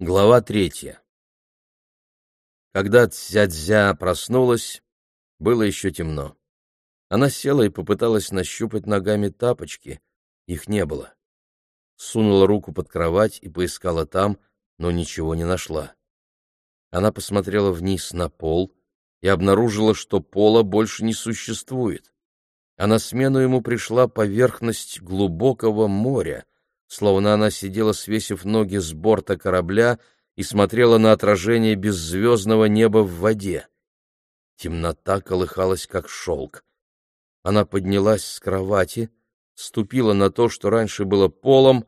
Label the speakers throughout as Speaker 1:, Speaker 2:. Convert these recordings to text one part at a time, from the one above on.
Speaker 1: Глава третья. Когда Цзядзя проснулась, было еще темно. Она села и попыталась нащупать ногами тапочки. Их не было. Сунула руку под кровать и поискала там, но ничего не нашла. Она посмотрела вниз на пол и обнаружила, что пола больше не существует. А на смену ему пришла поверхность глубокого моря, словно она сидела, свесив ноги с борта корабля и смотрела на отражение беззвездного неба в воде. Темнота колыхалась, как шелк. Она поднялась с кровати, ступила на то, что раньше было полом,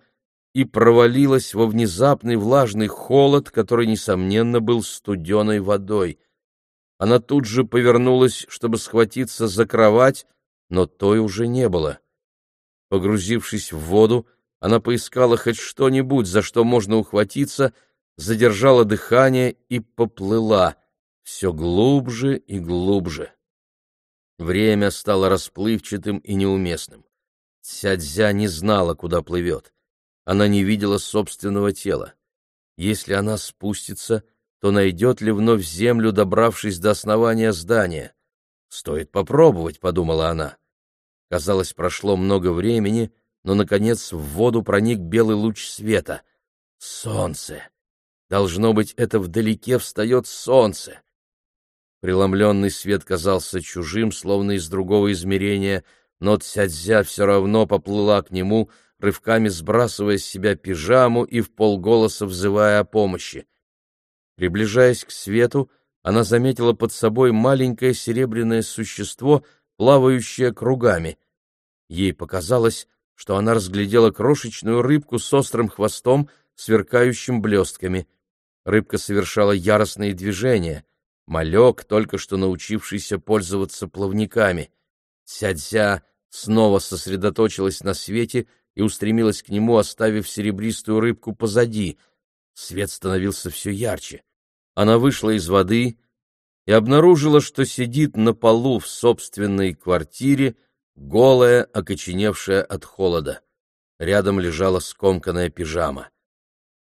Speaker 1: и провалилась во внезапный влажный холод, который, несомненно, был студеной водой. Она тут же повернулась, чтобы схватиться за кровать, но той уже не было. Погрузившись в воду, она поискала хоть что-нибудь, за что можно ухватиться, задержала дыхание и поплыла все глубже и глубже. Время стало расплывчатым и неуместным. Цядзя не знала, куда плывет. Она не видела собственного тела. Если она спустится, то найдет ли вновь землю, добравшись до основания здания? «Стоит попробовать», — подумала она. Казалось, прошло много времени, но, наконец, в воду проник белый луч света. Солнце! Должно быть, это вдалеке встает солнце. Преломленный свет казался чужим, словно из другого измерения, но Цядзя все равно поплыла к нему, рывками сбрасывая с себя пижаму и в полголоса взывая о помощи. Приближаясь к свету, она заметила под собой маленькое серебряное существо, плавающее кругами. Ей показалось, что она разглядела крошечную рыбку с острым хвостом, сверкающим блестками. Рыбка совершала яростные движения. Малек, только что научившийся пользоваться плавниками. Цядзя снова сосредоточилась на свете и устремилась к нему, оставив серебристую рыбку позади. Свет становился все ярче. Она вышла из воды и обнаружила, что сидит на полу в собственной квартире, голая, окоченевшая от холода. Рядом лежала скомканная пижама.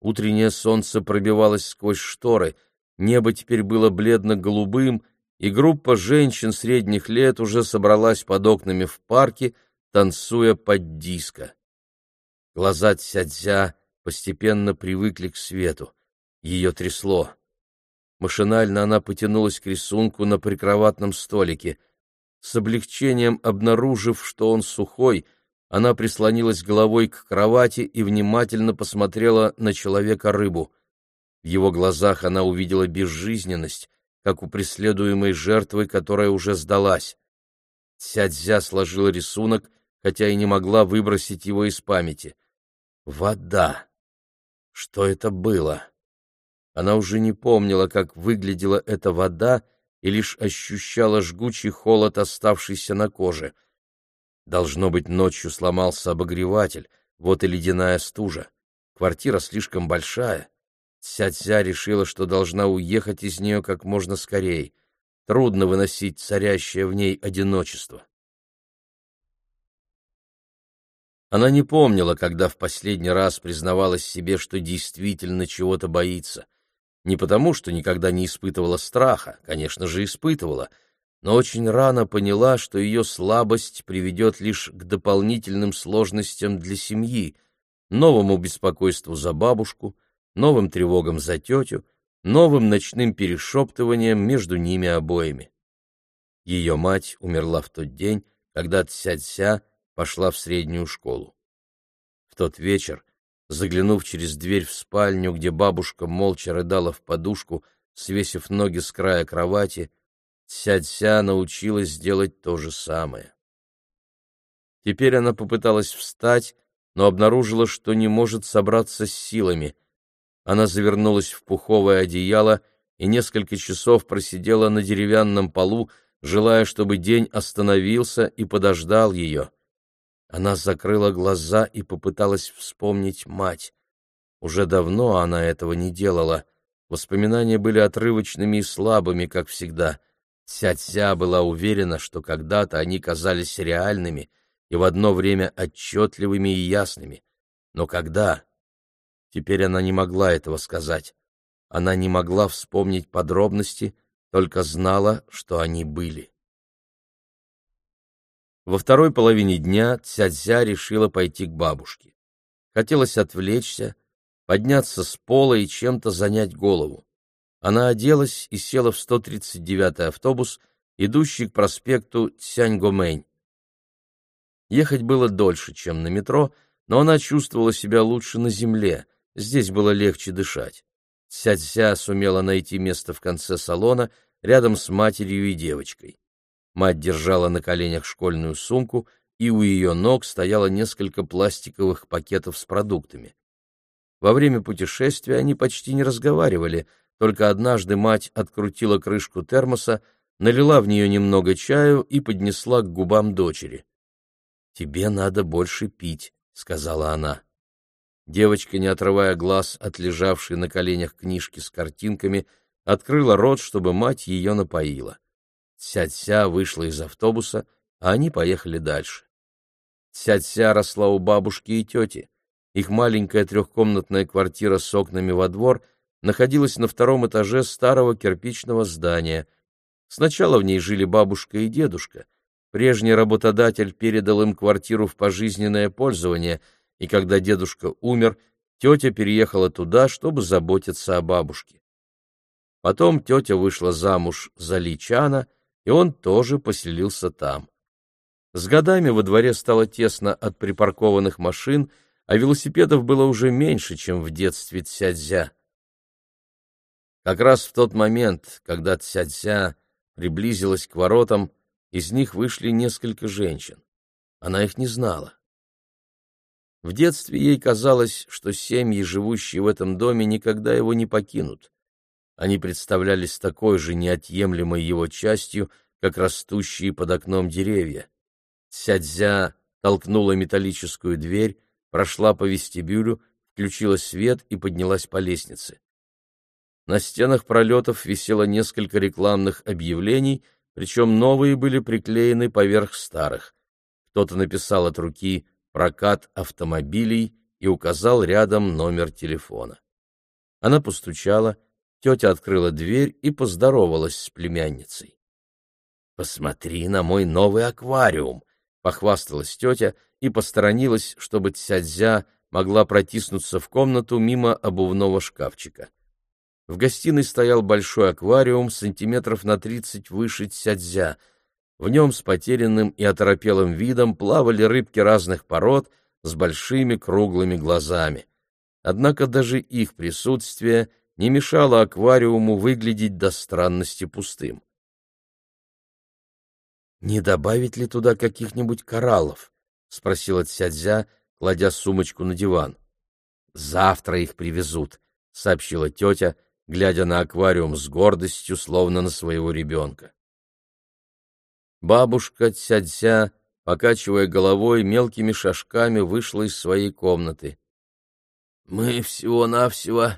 Speaker 1: Утреннее солнце пробивалось сквозь шторы, небо теперь было бледно-голубым, и группа женщин средних лет уже собралась под окнами в парке, танцуя под диско. Глаза Цядзя постепенно привыкли к свету. Ее трясло. Машинально она потянулась к рисунку на прикроватном столике — с облегчением обнаружив, что он сухой, она прислонилась головой к кровати и внимательно посмотрела на человека-рыбу. В его глазах она увидела безжизненность, как у преследуемой жертвы, которая уже сдалась. Цядзя сложила рисунок, хотя и не могла выбросить его из памяти. Вода! Что это было? Она уже не помнила, как выглядела эта вода, и лишь ощущала жгучий холод, оставшийся на коже. Должно быть, ночью сломался обогреватель, вот и ледяная стужа. Квартира слишком большая. Ця-ця решила, что должна уехать из нее как можно скорее. Трудно выносить царящее в ней одиночество. Она не помнила, когда в последний раз признавалась себе, что действительно чего-то боится. Не потому, что никогда не испытывала страха, конечно же, испытывала, но очень рано поняла, что ее слабость приведет лишь к дополнительным сложностям для семьи, новому беспокойству за бабушку, новым тревогам за тетю, новым ночным перешептыванием между ними обоими. Ее мать умерла в тот день, когда Ця-Ця пошла в среднюю школу. В тот вечер Заглянув через дверь в спальню, где бабушка молча рыдала в подушку, свесив ноги с края кровати, Ця-Ця научилась делать то же самое. Теперь она попыталась встать, но обнаружила, что не может собраться с силами. Она завернулась в пуховое одеяло и несколько часов просидела на деревянном полу, желая, чтобы день остановился и подождал ее. Она закрыла глаза и попыталась вспомнить мать. Уже давно она этого не делала. Воспоминания были отрывочными и слабыми, как всегда. Ця-Ця была уверена, что когда-то они казались реальными и в одно время отчетливыми и ясными. Но когда? Теперь она не могла этого сказать. Она не могла вспомнить подробности, только знала, что они были. Во второй половине дня Цядзя решила пойти к бабушке. Хотелось отвлечься, подняться с пола и чем-то занять голову. Она оделась и села в 139-й автобус, идущий к проспекту Цяньгомэнь. Ехать было дольше, чем на метро, но она чувствовала себя лучше на земле, здесь было легче дышать. Цядзя сумела найти место в конце салона, рядом с матерью и девочкой. Мать держала на коленях школьную сумку, и у ее ног стояло несколько пластиковых пакетов с продуктами. Во время путешествия они почти не разговаривали, только однажды мать открутила крышку термоса, налила в нее немного чаю и поднесла к губам дочери. «Тебе надо больше пить», — сказала она. Девочка, не отрывая глаз от лежавшей на коленях книжки с картинками, открыла рот, чтобы мать ее напоила. Цять-ся вышла из автобуса, а они поехали дальше. Цять-ся росла у бабушки и тети. Их маленькая трехкомнатная квартира с окнами во двор находилась на втором этаже старого кирпичного здания. Сначала в ней жили бабушка и дедушка. Прежний работодатель передал им квартиру в пожизненное пользование, и когда дедушка умер, тетя переехала туда, чтобы заботиться о бабушке. Потом тетя вышла замуж за Личана — и он тоже поселился там. С годами во дворе стало тесно от припаркованных машин, а велосипедов было уже меньше, чем в детстве Цядзя. Как раз в тот момент, когда Цядзя приблизилась к воротам, из них вышли несколько женщин. Она их не знала. В детстве ей казалось, что семьи, живущие в этом доме, никогда его не покинут. Они представлялись такой же неотъемлемой его частью, как растущие под окном деревья. Сядзя толкнула металлическую дверь, прошла по вестибюлю, включила свет и поднялась по лестнице. На стенах пролетов висело несколько рекламных объявлений, причем новые были приклеены поверх старых. Кто-то написал от руки «прокат автомобилей» и указал рядом номер телефона. Она постучала, Тетя открыла дверь и поздоровалась с племянницей. «Посмотри на мой новый аквариум!» — похвасталась тетя и посторонилась, чтобы Цядзя могла протиснуться в комнату мимо обувного шкафчика. В гостиной стоял большой аквариум сантиметров на тридцать выше Цядзя. В нем с потерянным и оторопелым видом плавали рыбки разных пород с большими круглыми глазами. Однако даже их присутствие — не мешало аквариуму выглядеть до странности пустым. «Не добавить ли туда каких-нибудь кораллов?» — спросила Цядзя, кладя сумочку на диван. «Завтра их привезут», — сообщила тетя, глядя на аквариум с гордостью, словно на своего ребенка. Бабушка Цядзя, покачивая головой, мелкими шажками вышла из своей комнаты. «Мы всего-навсего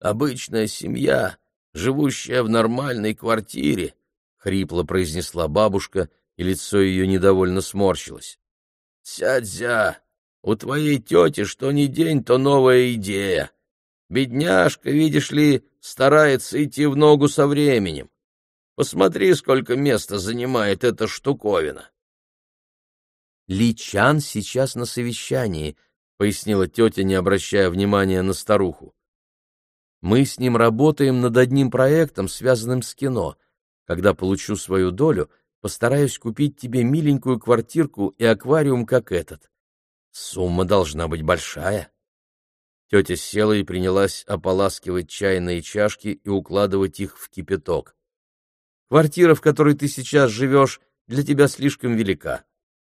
Speaker 1: Обычная семья, живущая в нормальной квартире, — хрипло произнесла бабушка, и лицо ее недовольно сморщилось. — Сядзя, у твоей тети что ни день, то новая идея. Бедняжка, видишь ли, старается идти в ногу со временем. Посмотри, сколько места занимает эта штуковина. Личан сейчас на совещании, — пояснила тетя, не обращая внимания на старуху. Мы с ним работаем над одним проектом, связанным с кино. Когда получу свою долю, постараюсь купить тебе миленькую квартирку и аквариум, как этот. Сумма должна быть большая. Тетя села и принялась ополаскивать чайные чашки и укладывать их в кипяток. Квартира, в которой ты сейчас живешь, для тебя слишком велика.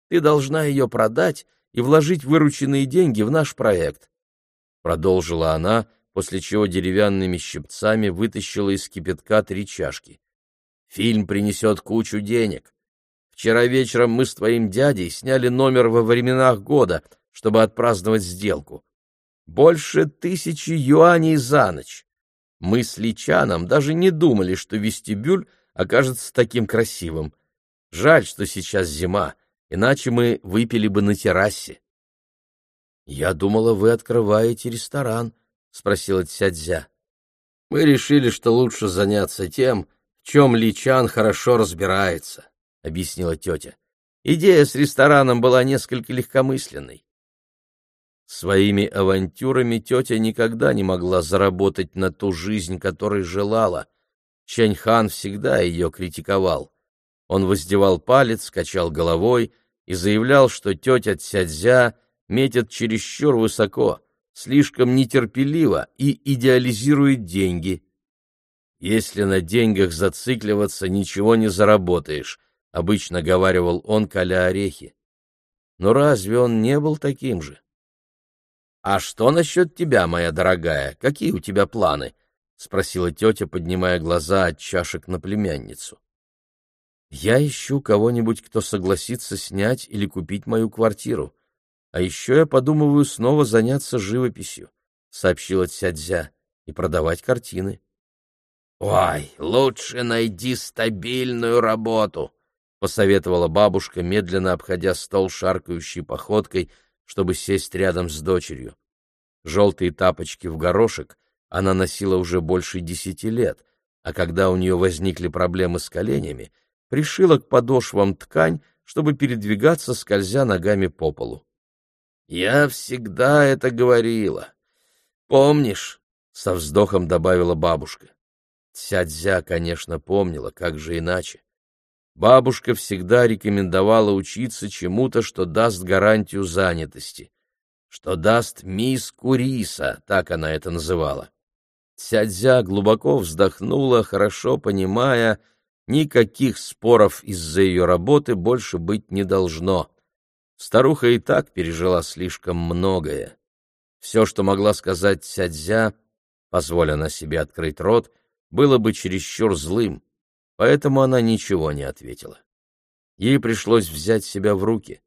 Speaker 1: Ты должна ее продать и вложить вырученные деньги в наш проект. Продолжила она, после чего деревянными щипцами вытащила из кипятка три чашки. «Фильм принесет кучу денег. Вчера вечером мы с твоим дядей сняли номер во временах года, чтобы отпраздновать сделку. Больше тысячи юаней за ночь. Мы с Личаном даже не думали, что вестибюль окажется таким красивым. Жаль, что сейчас зима, иначе мы выпили бы на террасе. — Я думала, вы открываете ресторан, спросила Цядзя. Мы решили, что лучше заняться тем, в чем Ли Чан хорошо разбирается, объяснила тетя. Идея с рестораном была несколько легкомысленной. Своими авантюрами тетя никогда не могла заработать на ту жизнь, которой желала. Чэнь-хан всегда ее критиковал. Он воздевал палец, качал головой и заявлял, что тетя Цядзя метит чересчур высоко, слишком нетерпеливо и идеализирует деньги. Если на деньгах зацикливаться, ничего не заработаешь, обычно говаривал он, коля орехи. Но разве он не был таким же? «А что насчет тебя, моя дорогая? Какие у тебя планы?» — спросила тетя, поднимая глаза от чашек на племянницу. «Я ищу кого-нибудь, кто согласится снять или купить мою квартиру. А еще я подумываю снова заняться живописью», — сообщила Цядзя, — «и продавать картины». «Ой, лучше найди стабильную работу», — посоветовала бабушка, медленно обходя стол шаркающей походкой — чтобы сесть рядом с дочерью. Желтые тапочки в горошек она носила уже больше десяти лет, а когда у нее возникли проблемы с коленями, пришила к подошвам ткань, чтобы передвигаться, скользя ногами по полу. «Я всегда это говорила. Помнишь?» — со вздохом добавила бабушка. Цядзя, конечно, помнила, как же иначе. Бабушка всегда рекомендовала учиться чему-то, что даст гарантию занятости, что даст мисс Куриса, так она это называла. Цядзя глубоко вздохнула, хорошо понимая, никаких споров из-за ее работы больше быть не должно. Старуха и так пережила слишком многое. Все, что могла сказать Цядзя, позволя она себе открыть рот, было бы чересчур злым поэтому она ничего не ответила. Ей пришлось взять себя в руки.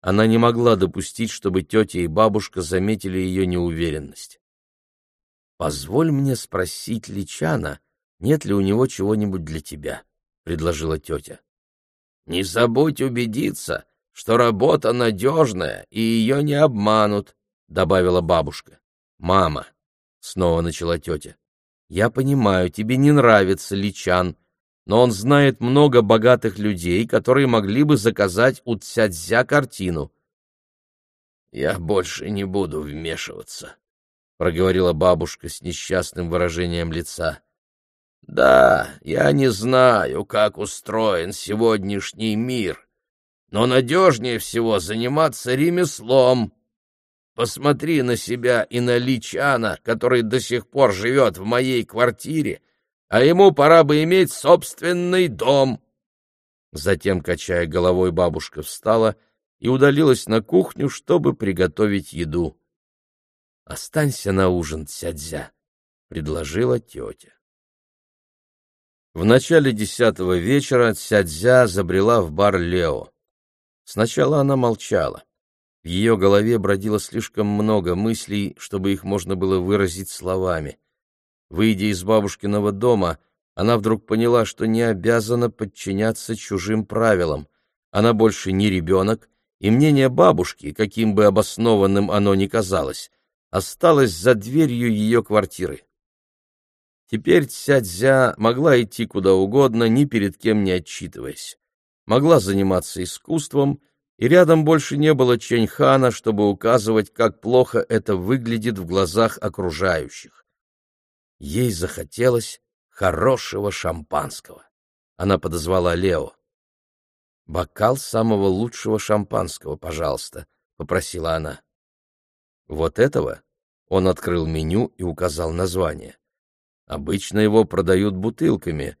Speaker 1: Она не могла допустить, чтобы тетя и бабушка заметили ее неуверенность. «Позволь мне спросить Личана, нет ли у него чего-нибудь для тебя», — предложила тетя. «Не забудь убедиться, что работа надежная и ее не обманут», — добавила бабушка. «Мама», — снова начала тетя, — «я понимаю, тебе не нравится Личан, но он знает много богатых людей, которые могли бы заказать у Цядзя картину. «Я больше не буду вмешиваться», — проговорила бабушка с несчастным выражением лица. «Да, я не знаю, как устроен сегодняшний мир, но надежнее всего заниматься ремеслом. Посмотри на себя и на Личана, который до сих пор живет в моей квартире, — а ему пора бы иметь собственный дом. Затем, качая головой, бабушка встала и удалилась на кухню, чтобы приготовить еду. — Останься на ужин, Цядзя, — предложила тетя. В начале десятого вечера Цядзя забрела в бар Лео. Сначала она молчала. В ее голове бродило слишком много мыслей, чтобы их можно было выразить словами. Выйдя из бабушкиного дома, она вдруг поняла, что не обязана подчиняться чужим правилам. Она больше не ребенок, и мнение бабушки, каким бы обоснованным оно ни казалось, осталось за дверью ее квартиры. Теперь Цядзя могла идти куда угодно, ни перед кем не отчитываясь. Могла заниматься искусством, и рядом больше не было Чэньхана, чтобы указывать, как плохо это выглядит в глазах окружающих. Ей захотелось хорошего шампанского. Она подозвала Лео. «Бокал самого лучшего шампанского, пожалуйста», — попросила она. «Вот этого?» — он открыл меню и указал название. «Обычно его продают бутылками,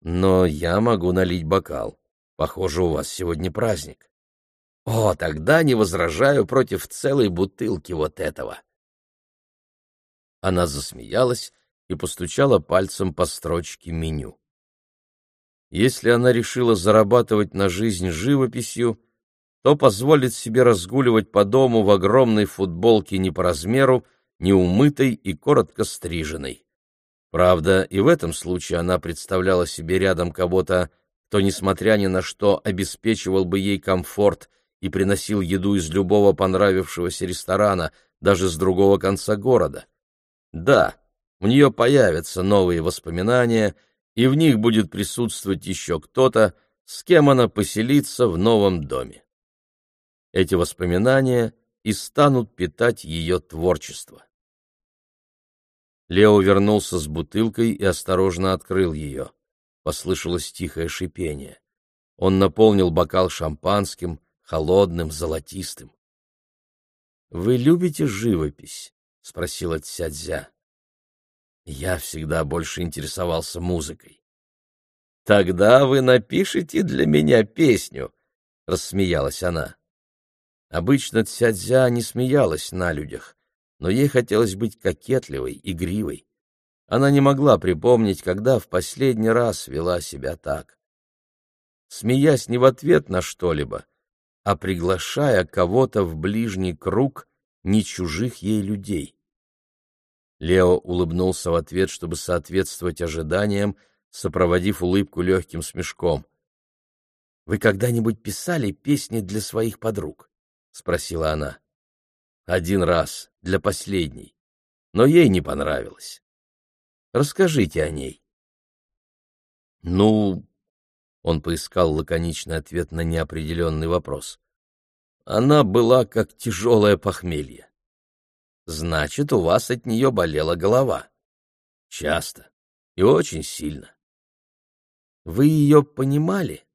Speaker 1: но я могу налить бокал. Похоже, у вас сегодня праздник». «О, тогда не возражаю против целой бутылки вот этого». Она засмеялась и постучала пальцем по строчке меню. Если она решила зарабатывать на жизнь живописью, то позволит себе разгуливать по дому в огромной футболке не по размеру, неумытой и коротко стриженной. Правда, и в этом случае она представляла себе рядом кого-то, кто, несмотря ни на что, обеспечивал бы ей комфорт и приносил еду из любого понравившегося ресторана, даже с другого конца города. Да, у нее появятся новые воспоминания, и в них будет присутствовать еще кто-то, с кем она поселится в новом доме. Эти воспоминания и станут питать ее творчество. Лео вернулся с бутылкой и осторожно открыл ее. Послышалось тихое шипение. Он наполнил бокал шампанским, холодным, золотистым. — Вы любите живопись? — спросила Цядзя. Я всегда больше интересовался музыкой. — Тогда вы напишите для меня песню, — рассмеялась она. Обычно Цядзя не смеялась на людях, но ей хотелось быть кокетливой, игривой. Она не могла припомнить, когда в последний раз вела себя так. Смеясь не в ответ на что-либо, а приглашая кого-то в ближний круг не чужих ей людей. Лео улыбнулся в ответ, чтобы соответствовать ожиданиям, сопроводив улыбку легким смешком. — Вы когда-нибудь писали песни для своих подруг? — спросила она. — Один раз, для последней. Но ей не понравилось. Расскажите о ней. — Ну, — он поискал лаконичный ответ на неопределенный вопрос. Она была как тяжелое похмелье. Значит, у вас от нее болела голова. Часто и очень сильно. Вы ее понимали?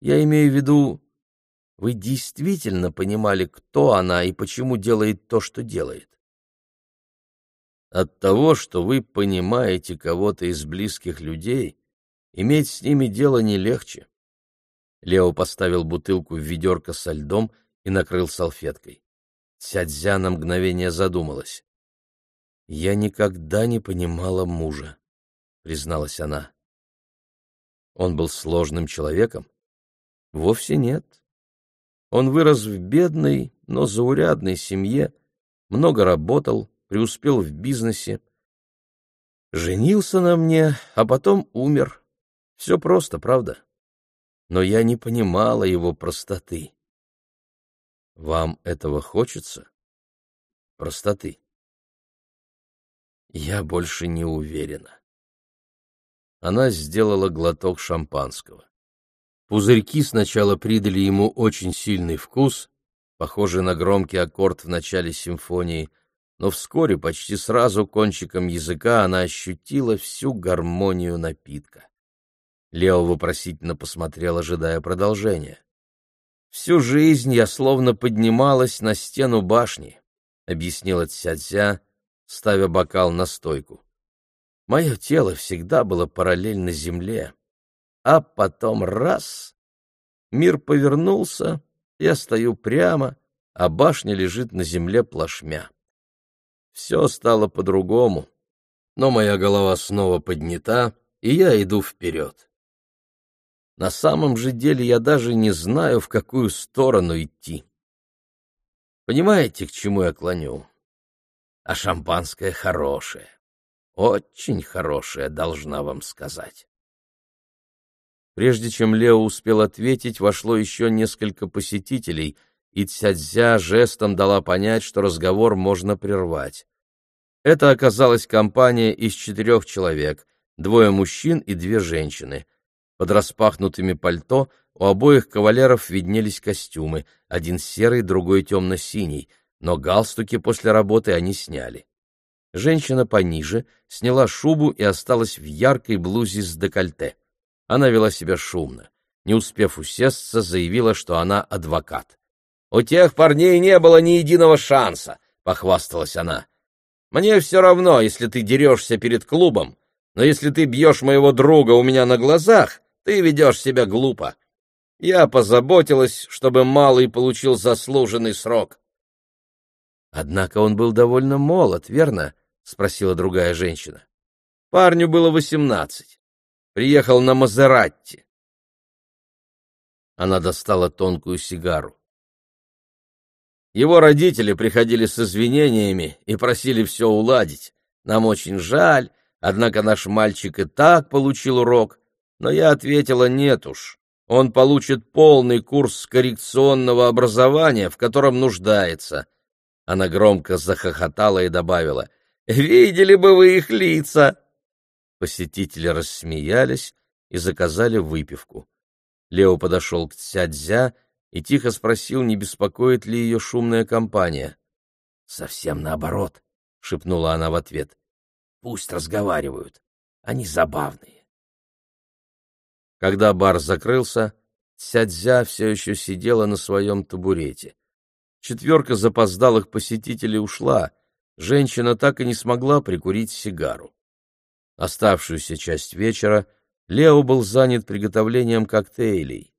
Speaker 1: Я имею в виду, вы действительно понимали, кто она и почему делает то, что делает? От того, что вы понимаете кого-то из близких людей, иметь с ними дело не легче. Лео поставил бутылку в ведерко со льдом и накрыл салфеткой. Цядзя на мгновение задумалась. «Я никогда не понимала мужа», — призналась она. «Он был сложным человеком?» «Вовсе нет. Он вырос в бедной, но заурядной семье, много работал, преуспел в бизнесе. Женился на мне, а потом умер. Все просто, правда? Но я не понимала его простоты. Вам этого хочется? Простоты. Я больше не уверена. Она сделала глоток шампанского. Пузырьки сначала придали ему очень сильный вкус, похожий на громкий аккорд в начале симфонии, но вскоре, почти сразу кончиком языка, она ощутила всю гармонию напитка. Лео вопросительно посмотрел, ожидая продолжения. Всю жизнь я словно поднималась на стену башни, объяснила Цядзя, ставя бокал на стойку. Мое тело всегда было параллельно земле, а потом раз — мир повернулся, я стою прямо, а башня лежит на земле плашмя. Все стало по-другому, но моя голова снова поднята, и я иду вперед. На самом же деле я даже не знаю, в какую сторону идти. Понимаете, к чему я клоню? А шампанское хорошее. Очень хорошее, должна вам сказать. Прежде чем Лео успел ответить, вошло еще несколько посетителей, и Цядзя жестом дала понять, что разговор можно прервать. Это оказалась компания из четырех человек, двое мужчин и две женщины — под распахнутыми пальто у обоих кавалеров виднелись костюмы, один серый, другой темно-синий, но галстуки после работы они сняли. Женщина пониже сняла шубу и осталась в яркой блузе с декольте. Она вела себя шумно. Не успев усесться, заявила, что она адвокат. «У тех парней не было ни единого шанса», — похвасталась она. «Мне все равно, если ты дерешься перед клубом, но если ты бьешь моего друга у меня на глазах, ты ведешь себя глупо. Я позаботилась, чтобы малый получил заслуженный срок. Однако он был довольно молод, верно? спросила другая женщина. Парню было восемнадцать. Приехал на Мазератти. Она достала тонкую сигару. Его родители приходили с извинениями и просили все уладить. Нам очень жаль, однако наш мальчик и так получил урок но я ответила нет уж. Он получит полный курс коррекционного образования, в котором нуждается. Она громко захохотала и добавила, Видели бы вы их лица!» Посетители рассмеялись и заказали выпивку. Лео подошел к Цядзя и тихо спросил, не беспокоит ли ее шумная компания. «Совсем наоборот», — шепнула она в ответ. «Пусть разговаривают. Они забавные». Когда бар закрылся, Цядзя все еще сидела на своем табурете. Четверка запоздалых посетителей ушла, женщина так и не смогла прикурить сигару. Оставшуюся часть вечера Лео был занят приготовлением коктейлей.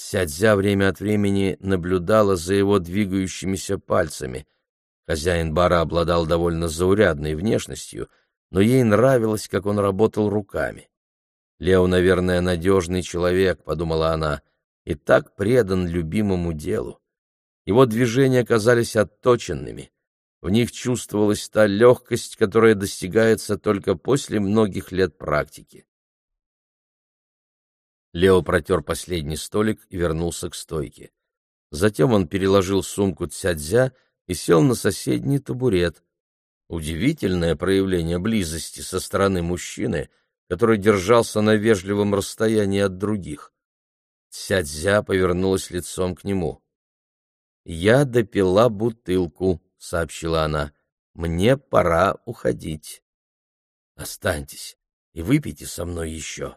Speaker 1: Сядзя время от времени наблюдала за его двигающимися пальцами. Хозяин бара обладал довольно заурядной внешностью, но ей нравилось, как он работал руками. «Лео, наверное, надежный человек», — подумала она, — «и так предан любимому делу». Его движения казались отточенными. В них чувствовалась та легкость, которая достигается только после многих лет практики. Лео протер последний столик и вернулся к стойке. Затем он переложил сумку Цядзя и сел на соседний табурет. Удивительное проявление близости со стороны мужчины, который держался на вежливом расстоянии от других. Цядзя повернулась лицом к нему. «Я допила бутылку», — сообщила она. «Мне пора уходить». «Останьтесь и выпейте со мной еще».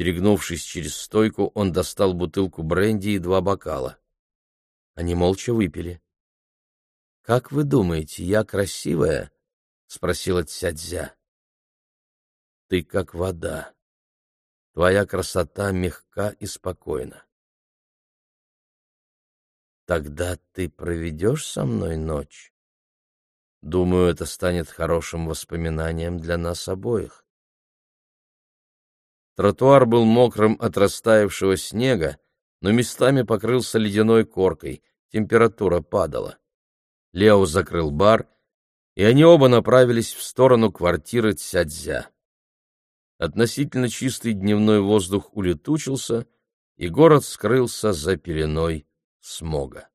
Speaker 1: Перегнувшись через стойку, он достал бутылку бренди и два бокала. Они молча выпили. — Как вы думаете, я красивая? — спросила Цядзя. — Ты как вода. Твоя красота мягка и спокойна. Тогда ты проведешь со мной ночь? Думаю, это станет хорошим воспоминанием для нас обоих. Тротуар был мокрым от растаявшего снега, но местами покрылся ледяной коркой, температура падала. Лео закрыл бар, и они оба направились в сторону квартиры Цядзя. Относительно чистый дневной воздух улетучился, и город скрылся за пеленой смога.